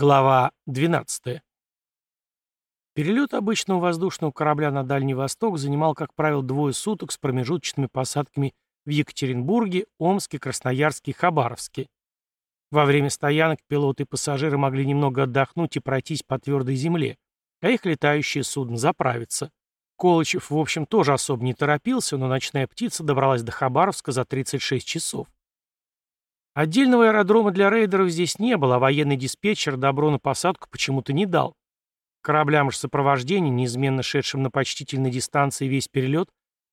Глава 12. Перелет обычного воздушного корабля на Дальний Восток занимал, как правило, двое суток с промежуточными посадками в Екатеринбурге, Омске, Красноярске и Хабаровске. Во время стоянок пилоты и пассажиры могли немного отдохнуть и пройтись по твердой земле, а их летающее судно заправиться. Колычев, в общем, тоже особо не торопился, но ночная птица добралась до Хабаровска за 36 часов. Отдельного аэродрома для рейдеров здесь не было, а военный диспетчер добро на посадку почему-то не дал. Кораблям же сопровождения, неизменно шедшим на почтительной дистанции весь перелет,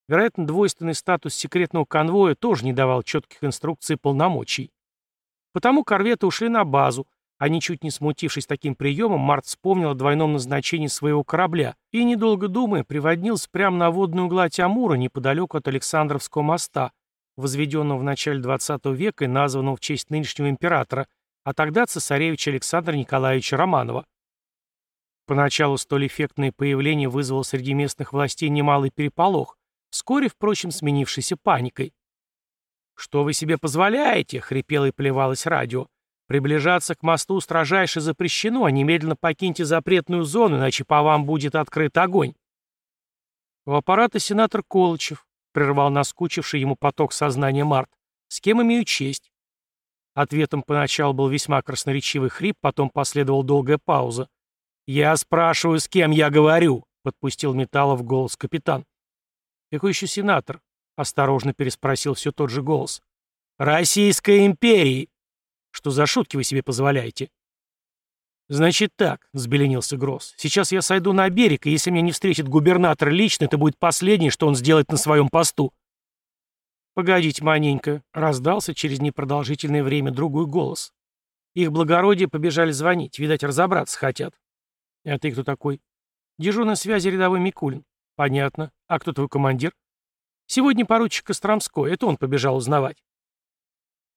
вероятно, двойственный статус секретного конвоя тоже не давал четких инструкций и полномочий. Потому корветы ушли на базу, а ничуть не смутившись таким приемом, Март вспомнил о двойном назначении своего корабля и, недолго думая, приводнился прямо на водную гладь Амура неподалеку от Александровского моста, возведенного в начале XX века и названного в честь нынешнего императора, а тогда цесаревича Александра Николаевича Романова. Поначалу столь эффектное появление вызвало среди местных властей немалый переполох, вскоре, впрочем, сменившийся паникой. «Что вы себе позволяете?» — хрипело и плевалось радио. «Приближаться к мосту строжайше запрещено, а немедленно покиньте запретную зону, иначе по вам будет открыт огонь». У аппарата сенатор Колычев, прервал наскучивший ему поток сознания Март. «С кем имею честь?» Ответом поначалу был весьма красноречивый хрип, потом последовала долгая пауза. «Я спрашиваю, с кем я говорю?» — подпустил Металлов голос капитан. «Какой еще сенатор?» — осторожно переспросил все тот же голос. «Российской империи!» «Что за шутки вы себе позволяете?» «Значит так», — взбеленился Гросс. «Сейчас я сойду на берег, и если меня не встретит губернатор лично, это будет последнее, что он сделает на своем посту». «Погодите, маненько», — раздался через непродолжительное время другой голос. Их благородие побежали звонить, видать, разобраться хотят. «А ты кто такой?» «Дежурной связи рядовой Микулин». «Понятно. А кто твой командир?» «Сегодня поручик Костромской. Это он побежал узнавать».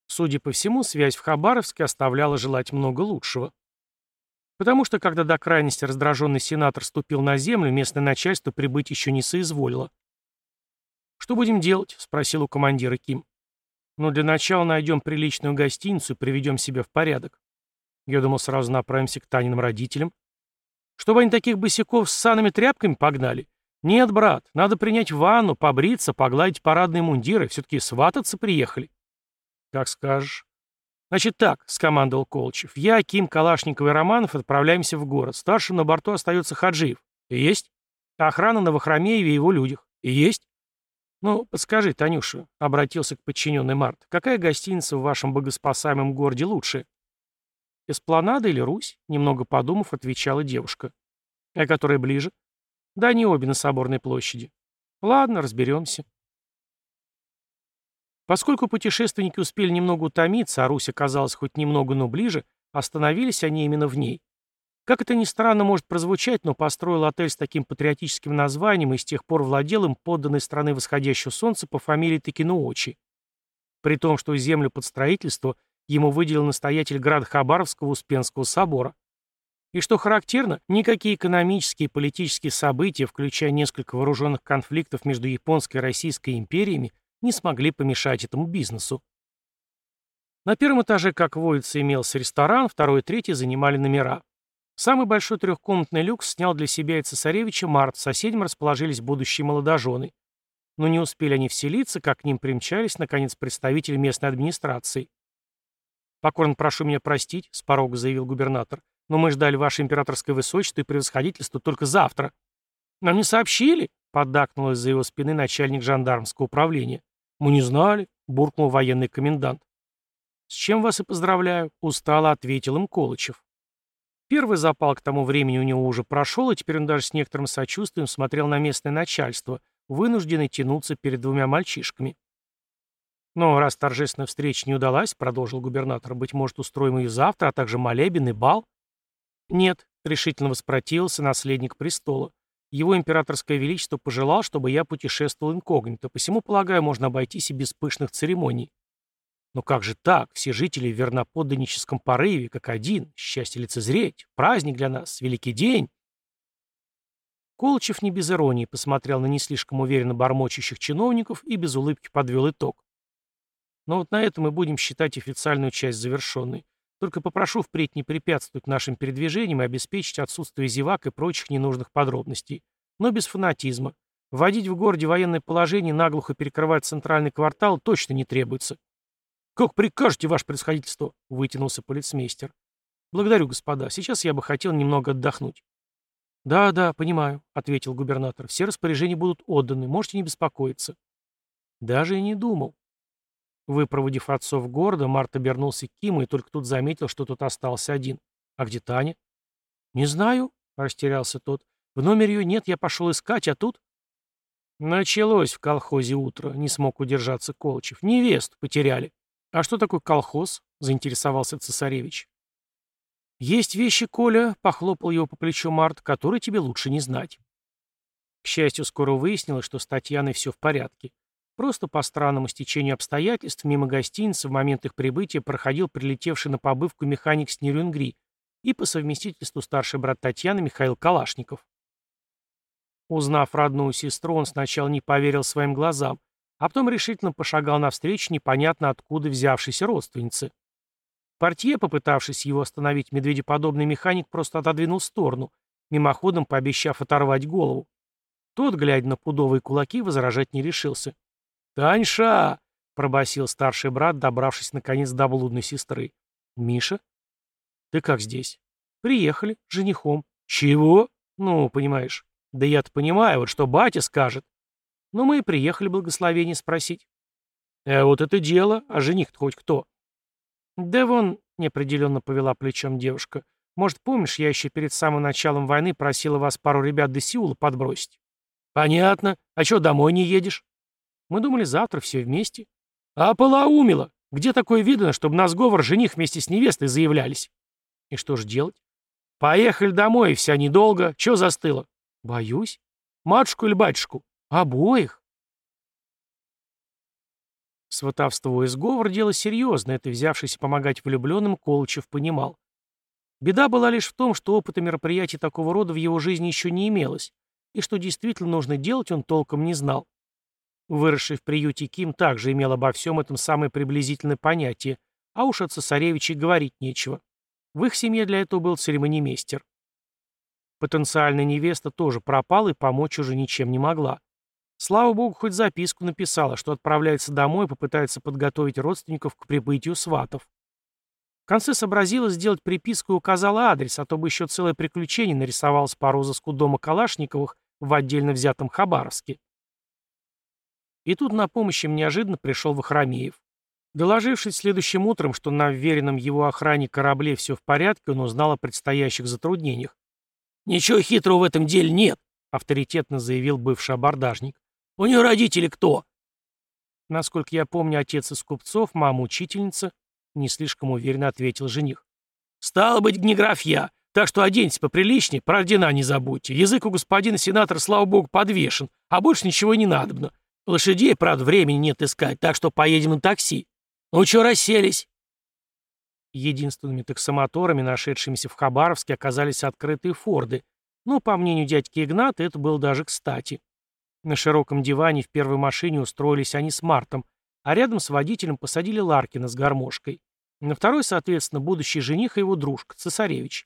Судя по всему, связь в Хабаровске оставляла желать много лучшего. Потому что, когда до крайности раздраженный сенатор ступил на землю, местное начальство прибыть еще не соизволило. «Что будем делать?» — спросил у командира Ким. «Ну, для начала найдем приличную гостиницу и приведем себя в порядок. Я думал, сразу направимся к Таниным родителям. Чтобы они таких босиков с санными тряпками погнали? Нет, брат, надо принять ванну, побриться, погладить парадные мундиры. Все-таки свататься приехали». «Как скажешь». «Значит так», — скомандовал Колчев. «Я, Ким, Калашников и Романов отправляемся в город. Старшим на борту остается Хаджиев. Есть? Охрана на Вахромееве и его людях. Есть? Ну, подскажи, Танюша, — обратился к подчиненной Март, — какая гостиница в вашем богоспасаемом городе лучше?» «Эспланада или Русь?» — немного подумав, отвечала девушка. «А которая ближе?» «Да они обе на Соборной площади». «Ладно, разберемся». Поскольку путешественники успели немного утомиться, а Русь оказалась хоть немного, но ближе, остановились они именно в ней. Как это ни странно может прозвучать, но построил отель с таким патриотическим названием и с тех пор владел им подданной страны восходящего солнца по фамилии Текинуочи. При том, что землю под строительство ему выделил настоятель град Хабаровского Успенского собора. И что характерно, никакие экономические и политические события, включая несколько вооруженных конфликтов между Японской и Российской империями, не смогли помешать этому бизнесу. На первом этаже, как водится, имелся ресторан, второй и третий занимали номера. Самый большой трехкомнатный люкс снял для себя и цесаревича Март, соседям расположились будущие молодожены. Но не успели они вселиться, как к ним примчались, наконец, представители местной администрации. «Покорно прошу меня простить», — с порога заявил губернатор, «но мы ждали ваше императорское высочество и превосходительство только завтра». «Нам не сообщили?» — поддакнул из-за его спины начальник жандармского управления. «Мы не знали», — буркнул военный комендант. «С чем вас и поздравляю», — устало ответил им Колычев. Первый запал к тому времени у него уже прошел, и теперь он даже с некоторым сочувствием смотрел на местное начальство, вынужденный тянуться перед двумя мальчишками. «Но раз торжественная встреча не удалась, — продолжил губернатор, — быть может, устроим ее завтра, а также молебен и бал?» «Нет», — решительно воспротивился наследник престола. Его императорское величество пожелал, чтобы я путешествовал инкогнито, посему, полагаю, можно обойтись и без пышных церемоний. Но как же так? Все жители в верноподданническом порыве, как один, счастье лицезреть, праздник для нас, великий день. Колычев не без иронии посмотрел на не слишком уверенно бормочущих чиновников и без улыбки подвел итог. Но вот на этом мы будем считать официальную часть завершенной. Только попрошу впредь не препятствовать нашим передвижениям и обеспечить отсутствие зевак и прочих ненужных подробностей. Но без фанатизма. Вводить в городе военное положение и наглухо перекрывать центральный квартал точно не требуется. «Как прикажете, ваше происходительство?» — вытянулся полицмейстер. «Благодарю, господа. Сейчас я бы хотел немного отдохнуть». «Да, да, понимаю», — ответил губернатор. «Все распоряжения будут отданы. Можете не беспокоиться». Даже и не думал. Выпроводив отцов города, Март обернулся к Киму и только тут заметил, что тот остался один. «А где Таня?» «Не знаю», — растерялся тот. «В номере ее нет, я пошел искать, а тут...» Началось в колхозе утро, не смог удержаться Колчев. Невест потеряли. А что такое колхоз? Заинтересовался цесаревич. Есть вещи, Коля, похлопал его по плечу Март, которые тебе лучше не знать. К счастью, скоро выяснилось, что с Татьяной все в порядке. Просто по странному стечению обстоятельств мимо гостиницы в момент их прибытия проходил прилетевший на побывку механик с Нерюнгри и по совместительству старший брат Татьяны Михаил Калашников. Узнав родную сестру, он сначала не поверил своим глазам, а потом решительно пошагал навстречу непонятно откуда взявшейся родственнице. Портье, попытавшись его остановить, медведеподобный механик просто отодвинул сторону, мимоходом пообещав оторвать голову. Тот, глядя на пудовые кулаки, возражать не решился. «Таньша!» — пробасил старший брат, добравшись наконец до блудной сестры. «Миша?» «Ты как здесь?» «Приехали, женихом». «Чего?» «Ну, понимаешь». Да я-то понимаю, вот что батя скажет. Но мы и приехали благословение спросить. А вот это дело, а жених-то хоть кто? Да вон, неопределенно повела плечом девушка. Может, помнишь, я еще перед самым началом войны просила вас пару ребят до Сеула подбросить? Понятно. А что, домой не едешь? Мы думали, завтра все вместе. А полоумила. Где такое видно, чтобы на сговор жених вместе с невестой заявлялись? И что ж делать? Поехали домой, вся недолго. Че застыло? Боюсь. Матушку или батюшку? Обоих. Сватовство и сговор — дело серьезное, это взявшийся помогать влюбленным Колычев понимал. Беда была лишь в том, что опыта мероприятий такого рода в его жизни еще не имелось, и что действительно нужно делать, он толком не знал. Выросший в приюте Ким также имел обо всем этом самое приблизительное понятие, а уж о цесаревиче говорить нечего. В их семье для этого был церемонимейстер. Потенциальная невеста тоже пропала и помочь уже ничем не могла. Слава богу, хоть записку написала, что отправляется домой и попытается подготовить родственников к прибытию сватов. В конце сообразила сделать приписку и указала адрес, а то бы еще целое приключение нарисовалось по розыску дома Калашниковых в отдельно взятом Хабаровске. И тут на помощь им неожиданно пришел Вахромеев. Доложившись следующим утром, что на вверенном его охране корабле все в порядке, он узнал о предстоящих затруднениях. «Ничего хитрого в этом деле нет», — авторитетно заявил бывший абордажник. «У нее родители кто?» Насколько я помню, отец из купцов, мама учительница, не слишком уверенно ответил жених. «Стало быть, гнеграфья, так что оденьтесь поприличнее, про ордена не забудьте. Язык у господина сенатора, слава богу, подвешен, а больше ничего не надобно. Лошадей, правда, времени нет искать, так что поедем на такси. Ну что, расселись?» Единственными таксомоторами, нашедшимися в Хабаровске, оказались открытые форды, но, по мнению дядьки Игната, это было даже кстати. На широком диване в первой машине устроились они с Мартом, а рядом с водителем посадили Ларкина с гармошкой. На второй, соответственно, будущий жених и его дружка, цесаревич.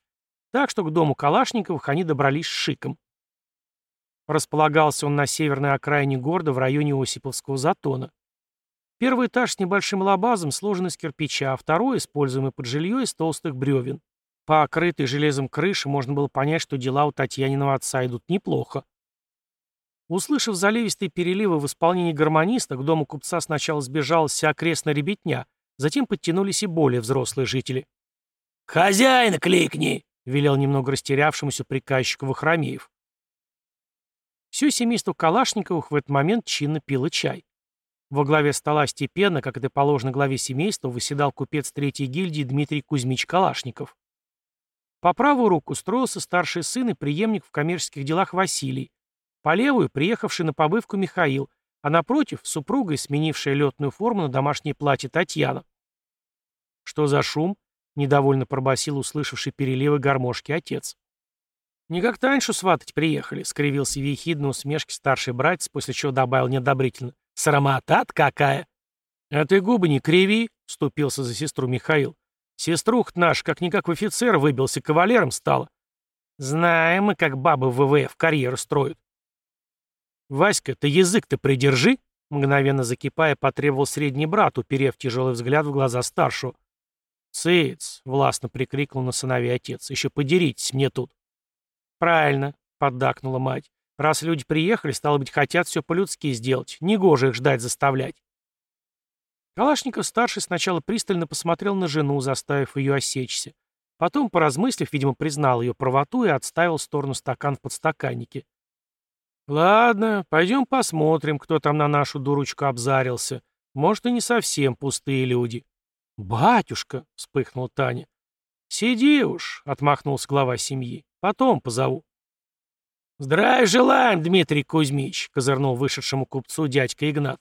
Так что к дому Калашниковых они добрались с шиком. Располагался он на северной окраине города в районе Осиповского затона. Первый этаж с небольшим лабазом сложен из кирпича, а второй, используемый под жилье, из толстых бревен. По окрытой железом крыше можно было понять, что дела у Татьяниного отца идут неплохо. Услышав заливистые переливы в исполнении гармониста, к дому купца сначала сбежалась вся окрестная ребятня, затем подтянулись и более взрослые жители. «Хозяина кликни!» — велел немного растерявшемуся приказчику Вахромеев. Все семейство Калашниковых в этот момент чинно пило чай. Во главе стола степенно, как это положено главе семейства, выседал купец третьей гильдии Дмитрий Кузьмич Калашников. По правую руку строился старший сын и преемник в коммерческих делах Василий, по левую — приехавший на побывку Михаил, а напротив — супруга, сменившая летную форму на домашнее платье Татьяна. «Что за шум?» — недовольно пробасил услышавший переливы гармошки отец. «Не как раньше сватать приехали», — скривился в ехидной усмешке старший братец, после чего добавил неодобрительно. Срамота какая!» «А ты губы не криви!» — вступился за сестру Михаил. Сеструх наш как-никак в офицер выбился, кавалером стала. Знаем мы, как бабы в ВВФ карьеру строят. «Васька, ты язык-то придержи!» Мгновенно закипая, потребовал средний брат, уперев тяжелый взгляд в глаза старшего. «Цыц!» — властно прикрикнул на сыновей отец. «Еще подеритесь мне тут!» «Правильно!» — поддакнула мать. «Раз люди приехали, стало быть, хотят все по-людски сделать. Негоже их ждать заставлять!» Калашников-старший сначала пристально посмотрел на жену, заставив ее осечься. Потом, поразмыслив, видимо, признал ее правоту и отставил в сторону стакан в подстаканнике. «Ладно, пойдем посмотрим, кто там на нашу дурочку обзарился. Может, и не совсем пустые люди». «Батюшка!» — вспыхнула Таня. «Сиди уж», — отмахнулся глава семьи. «Потом позову». «Здравия желаем, Дмитрий Кузьмич», — козырнул вышедшему купцу дядька Игнат.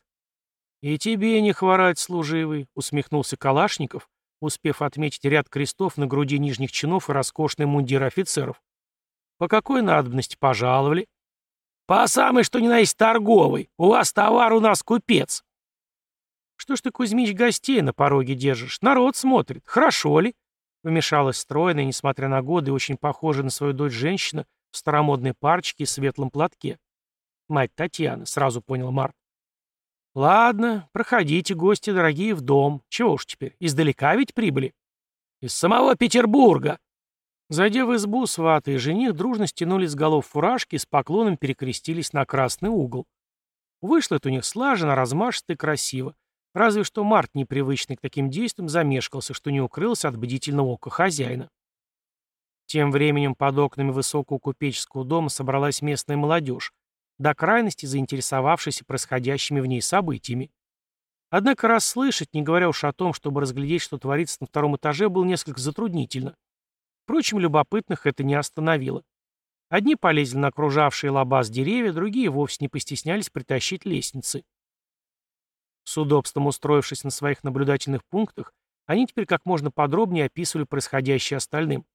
«И тебе не хворать, служивый», — усмехнулся Калашников, успев отметить ряд крестов на груди нижних чинов и роскошный мундир офицеров. «По какой надобности пожаловали?» «По самой, что ни на есть торговый. У вас товар, у нас купец». «Что ж ты, Кузьмич, гостей на пороге держишь? Народ смотрит. Хорошо ли?» Вмешалась стройная, несмотря на годы, очень похожая на свою дочь женщина в старомодной парчике и светлом платке. Мать Татьяны, сразу понял Март. «Ладно, проходите, гости дорогие, в дом. Чего уж теперь, издалека ведь прибыли?» «Из самого Петербурга», Зайдя в избу, сваты и жених дружно стянули с голов фуражки и с поклоном перекрестились на красный угол. Вышло это у них слаженно, размашисто и красиво. Разве что Март, непривычный к таким действиям, замешкался, что не укрылся от бдительного ока хозяина. Тем временем под окнами высокого купеческого дома собралась местная молодежь, до крайности заинтересовавшаяся происходящими в ней событиями. Однако расслышать, не говоря уж о том, чтобы разглядеть, что творится на втором этаже, было несколько затруднительно. Впрочем, любопытных это не остановило. Одни полезли на окружавшие лабаз деревья, другие вовсе не постеснялись притащить лестницы. С удобством устроившись на своих наблюдательных пунктах, они теперь как можно подробнее описывали происходящее остальным.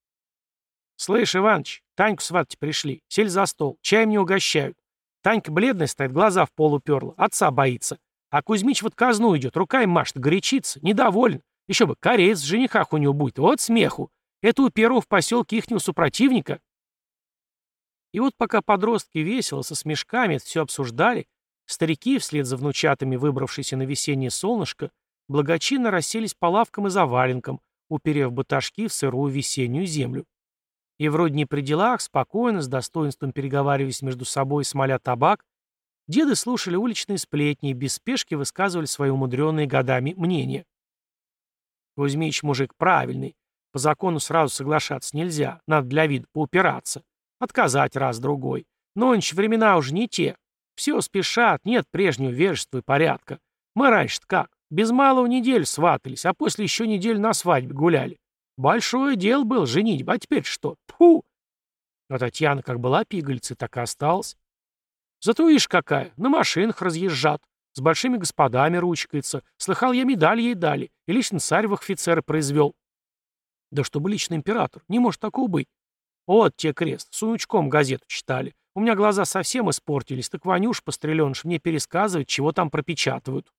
«Слышь, Иваныч, Таньку сватать пришли, сели за стол, чаем не угощают. Танька бледная стоит, глаза в пол уперла, отца боится. А Кузьмич вот казну идет, руками машет, горячится, недоволен. Еще бы, кореец в женихах у него будет, вот смеху. Это у первого в поселке ихнего супротивника. И вот пока подростки весело, со смешками это все обсуждали, старики, вслед за внучатами, выбравшиеся на весеннее солнышко, благочинно расселись по лавкам и заваленкам, уперев баташки в сырую весеннюю землю. И вроде не при делах, спокойно, с достоинством переговариваясь между собой, смоля табак, деды слушали уличные сплетни и без спешки высказывали свои умудренные годами мнения. Кузьмич мужик правильный, по закону сразу соглашаться нельзя, надо для вида поупираться. Отказать раз-другой. Но нынче времена уже не те. Все спешат, нет прежнего вежества и порядка. Мы раньше как? Без малого неделю сватались, а после еще неделю на свадьбе гуляли. Большое дело было женитьба, а теперь что? Тьфу! А Татьяна как была пигалицей, так и осталась. Зато ишь какая, на машинах разъезжат, с большими господами ручкается. Слыхал, я медаль ей дали, и лично царь в офицеры произвел. Да чтобы лично император, не может такого быть. Вот те крест, сунучком газету читали. У меня глаза совсем испортились, так Ванюш, постреленыш, мне пересказывает, чего там пропечатывают.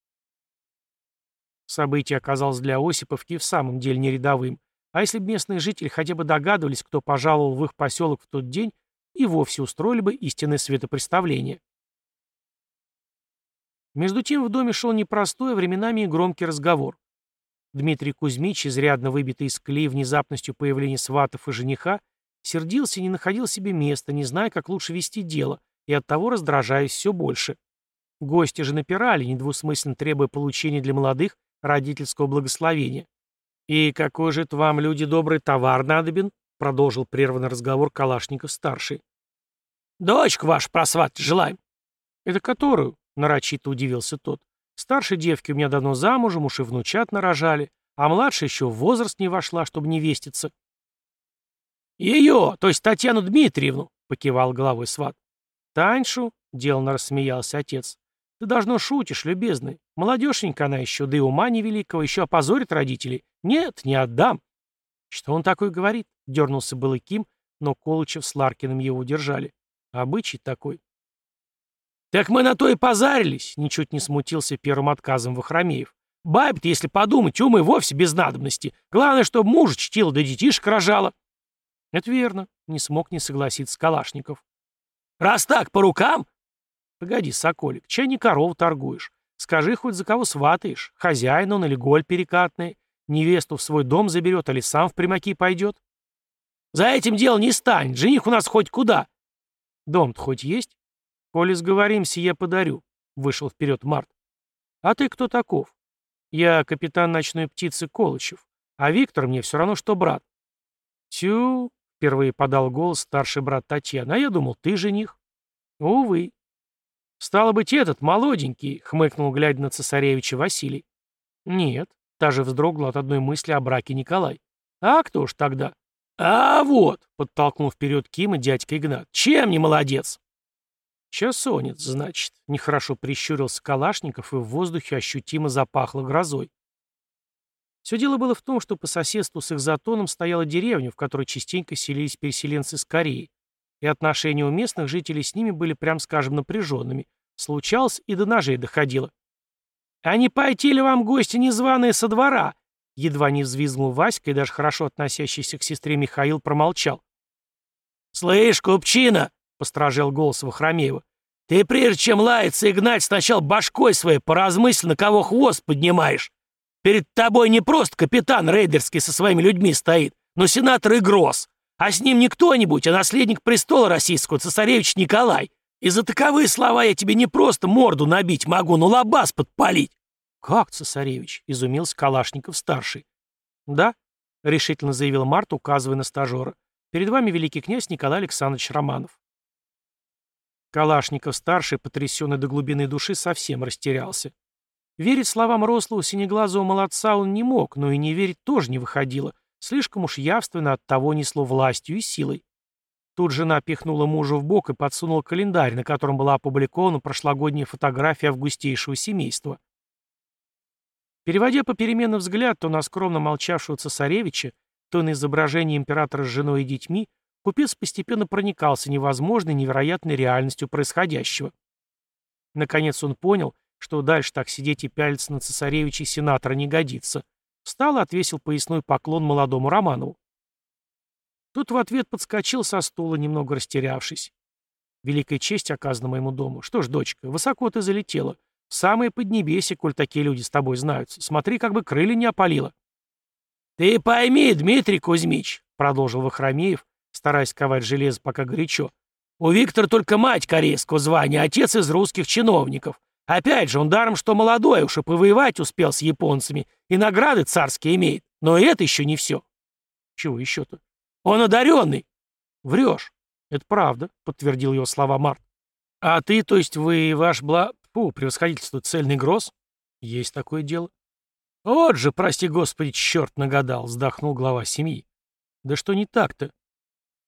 Событие оказалось для Осиповки в самом деле не рядовым. А если бы местные жители хотя бы догадывались, кто пожаловал в их поселок в тот день, и вовсе устроили бы истинное светопреставление. Между тем в доме шел непростой, а временами и громкий разговор. Дмитрий Кузьмич, изрядно выбитый из колеи внезапностью появления сватов и жениха, сердился и не находил себе места, не зная, как лучше вести дело, и оттого раздражаясь все больше. Гости же напирали, недвусмысленно требуя получения для молодых родительского благословения. «И какой же это вам, люди добрый, товар надобен?» — продолжил прерванный разговор Калашников-старший. «Дочку вашу просват желаем». «Это которую?» — нарочито удивился тот. Старшей девки у меня давно замужем, уж и внучат нарожали, а младшая еще в возраст не вошла, чтобы не веститься. «Ее, то есть Татьяну Дмитриевну», — покивал головой сват. «Таньшу?» — деланно рассмеялся отец. «Ты давно шутишь, любезный. Молодеженька она еще, да и ума невеликого, еще опозорит родителей. Нет, не отдам». «Что он такой говорит?» — дернулся был и Ким, но Колычев с Ларкиным его удержали. «Обычай такой. «Так мы на то и позарились», — ничуть не смутился первым отказом Вахромеев. Бабе-то, если подумать, умы вовсе без надобности. Главное, чтобы мужа чтила, да детишек рожала. Это верно, не смог не согласиться Калашников. Раз так, по рукам? Погоди, Соколик, чай не коров торгуешь. Скажи хоть за кого сватаешь, хозяин он или голь перекатный, невесту в свой дом заберет или сам в примаки пойдет. За этим дело не станет, жених у нас хоть куда. Дом-то хоть есть? Коли сговоримся, я подарю, вышел вперед Март. А ты кто таков? Я капитан ночной птицы Колычев, а Виктор мне все равно, что брат. Тю, впервые подал голос старший брат Татьяна, а я думал, ты жених. Увы. Стало быть, этот, молоденький, хмыкнул, глядя на цесаревича Василий. Нет, та же вздрогнула от одной мысли о браке Николай. А кто ж тогда? А вот, подтолкнул вперед Кима дядька Игнат. Чем не молодец? «Часонец, значит», — нехорошо прищурился Калашников, и в воздухе ощутимо запахло грозой. Все дело было в том, что по соседству с их затоном стояла деревня, в которой частенько селились переселенцы с Кореи, и отношения у местных жителей с ними были, прям скажем, напряженными. Случалось, и до ножей доходило. «А не пойти ли вам гости незваные со двора?» Едва не взвизгнул Васька, и даже хорошо относящийся к сестре Михаил промолчал. «Слышь, купчина!» — постражал голос Вахромеева. «Ты прежде чем лаяться и гнать, сначала башкой своей поразмысли, на кого хвост поднимаешь. Перед тобой не просто капитан рейдерский со своими людьми стоит, но сенатор Игрос, а с ним не кто-нибудь, а наследник престола российского, цесаревич Николай. И за таковые слова я тебе не просто морду набить могу, но лобас подпалить». «Как, цесаревич?» — изумился Калашников-старший. «Да», — решительно заявил Март, указывая на стажера. «Перед вами великий князь Николай Александрович Романов». Калашников-старший, потрясенный до глубины души, совсем растерялся. Верить словам рослого синеглазого молодца он не мог, но и не верить тоже не выходило. Слишком уж явственно от того несло властью и силой. Тут жена пихнула мужа в бок и подсунула календарь, на котором была опубликована прошлогодняя фотография августейшего семейства. Переводя попеременно взгляд то на скромно молчавшего цесаревича, то на изображение императора с женой и детьми, Купец постепенно проникался невозможной, невероятной реальностью происходящего. Наконец он понял, что дальше так сидеть и пялиться на цесаревича и сенатора не годится. Встал и отвесил поясной поклон молодому Романову. Тут в ответ подскочил со стула, немного растерявшись. Великая честь оказана моему дому. Что ж, дочка, высоко ты залетела. В самое поднебесье, коль такие люди с тобой знаются. Смотри, как бы крылья не опалило. «Ты пойми, Дмитрий Кузьмич», — продолжил Вахромеев, стараясь ковать железо пока горячо. «У Виктора только мать корейского звания, отец из русских чиновников. Опять же, он даром, что молодой, уж и повоевать успел с японцами, и награды царские имеет. Но это еще не все». «Чего еще-то?» «Он одаренный». «Врешь». «Это правда», — подтвердил его слова Март. «А ты, то есть вы, ваш бла... Фу, превосходительство, цельный гроз?» «Есть такое дело». «Вот же, прости господи, черт нагадал», — вздохнул глава семьи. «Да что не так-то?»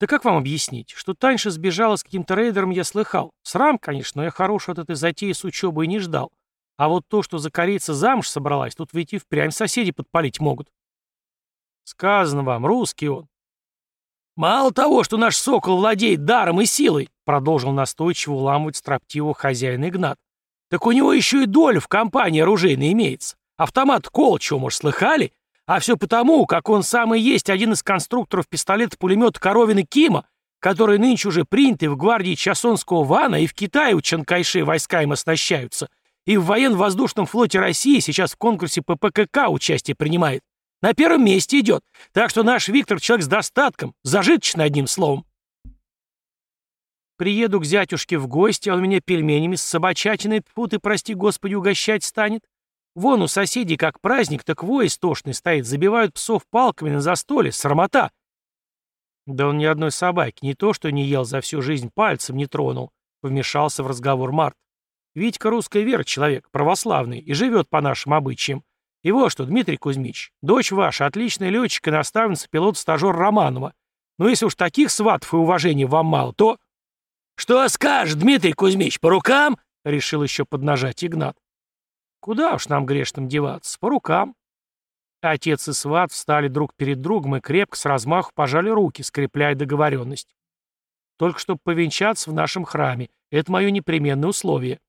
Да как вам объяснить? Что Таньша сбежала с каким-то рейдером, я слыхал. Срам, конечно, но я хорошего от этой затеи с учебой не ждал. А вот то, что за корейца замуж собралась, тут ведь и впрямь соседи подпалить могут. Сказано вам, русский он. Мало того, что наш сокол владеет даром и силой, продолжил настойчиво уламывать строптивого хозяина Игнат, так у него еще и доля в компании оружейной имеется. Автомат Колчева, может, слыхали? А все потому, как он сам и есть один из конструкторов пистолета-пулемета Коровины Кима, который нынче уже приняты в гвардии Часонского Вана и в Китае у Чанкайши войска им оснащаются. И в военно-воздушном флоте России сейчас в конкурсе ППКК участие принимает. На первом месте идет. Так что наш Виктор человек с достатком, зажиточный одним словом. Приеду к зятюшке в гости, а он меня пельменями с собачатиной, тьфу ты, прости господи, угощать станет. Вон у соседей как праздник, так вой истошный стоит, забивают псов палками на застоле, срамота. Да он ни одной собаки, не то что не ел за всю жизнь, пальцем не тронул, вмешался в разговор Март. Витька русская вера человек, православный, и живет по нашим обычаям. И вот что, Дмитрий Кузьмич, дочь ваша, отличный летчик и наставница пилот-стажер Романова. Но если уж таких сватов и уважения вам мало, то... «Что скажешь, Дмитрий Кузьмич, по рукам?» — решил еще поднажать Игнат. Куда уж нам грешным деваться, по рукам. Отец и сват встали друг перед другом и крепко с размаху пожали руки, скрепляя договоренность. Только чтобы повенчаться в нашем храме, это мое непременное условие.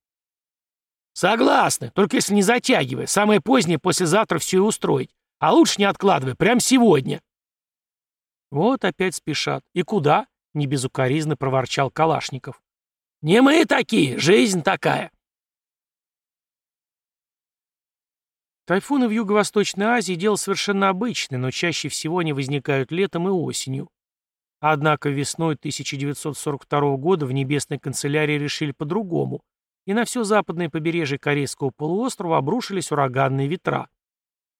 Согласны, только если не затягивая. Самое позднее послезавтра все и устроить. А лучше не откладывай, прямо сегодня. Вот опять спешат. И куда? Не безукоризно проворчал Калашников. Не мы такие, жизнь такая. Тайфуны в Юго-Восточной Азии – дело совершенно обычное, но чаще всего они возникают летом и осенью. Однако весной 1942 года в Небесной канцелярии решили по-другому, и на все западное побережье Корейского полуострова обрушились ураганные ветра.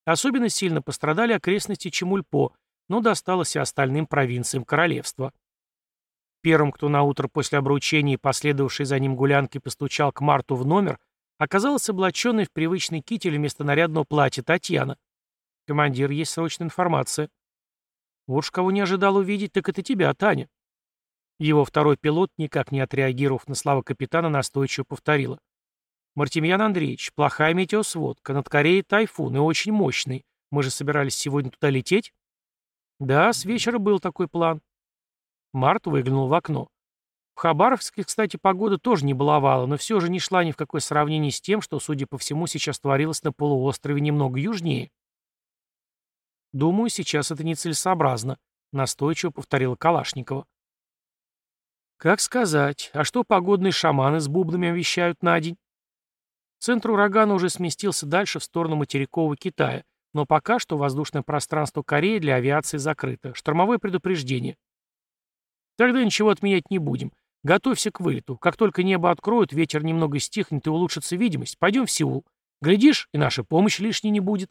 Особенно сильно пострадали окрестности Чемульпо, но досталось и остальным провинциям королевства. Первым, кто на утро после обручения и последовавшей за ним гулянки постучал к Марту в номер, оказалась облаченной в привычный китель вместо нарядного платья Татьяна. «Командир, есть срочная информация». «Вот ж кого не ожидал увидеть, так это тебя, Таня». Его второй пилот, никак не отреагировав на слова капитана, настойчиво повторила. «Мартемьян Андреевич, плохая метеосводка, над Кореей тайфун и очень мощный. Мы же собирались сегодня туда лететь?» «Да, с вечера был такой план». Март выглянул в окно. Хабаровске, кстати, погода тоже не баловала, но все же не шла ни в какое сравнение с тем, что, судя по всему, сейчас творилось на полуострове немного южнее. «Думаю, сейчас это нецелесообразно», — настойчиво повторила Калашникова. «Как сказать, а что погодные шаманы с бубнами вещают на день?» Центр урагана уже сместился дальше в сторону материкового Китая, но пока что воздушное пространство Кореи для авиации закрыто. Штормовое предупреждение. Тогда ничего отменять не будем. Готовься к вылету. Как только небо откроют, ветер немного стихнет и улучшится видимость. Пойдем в Сеул. Глядишь, и наша помощь лишней не будет.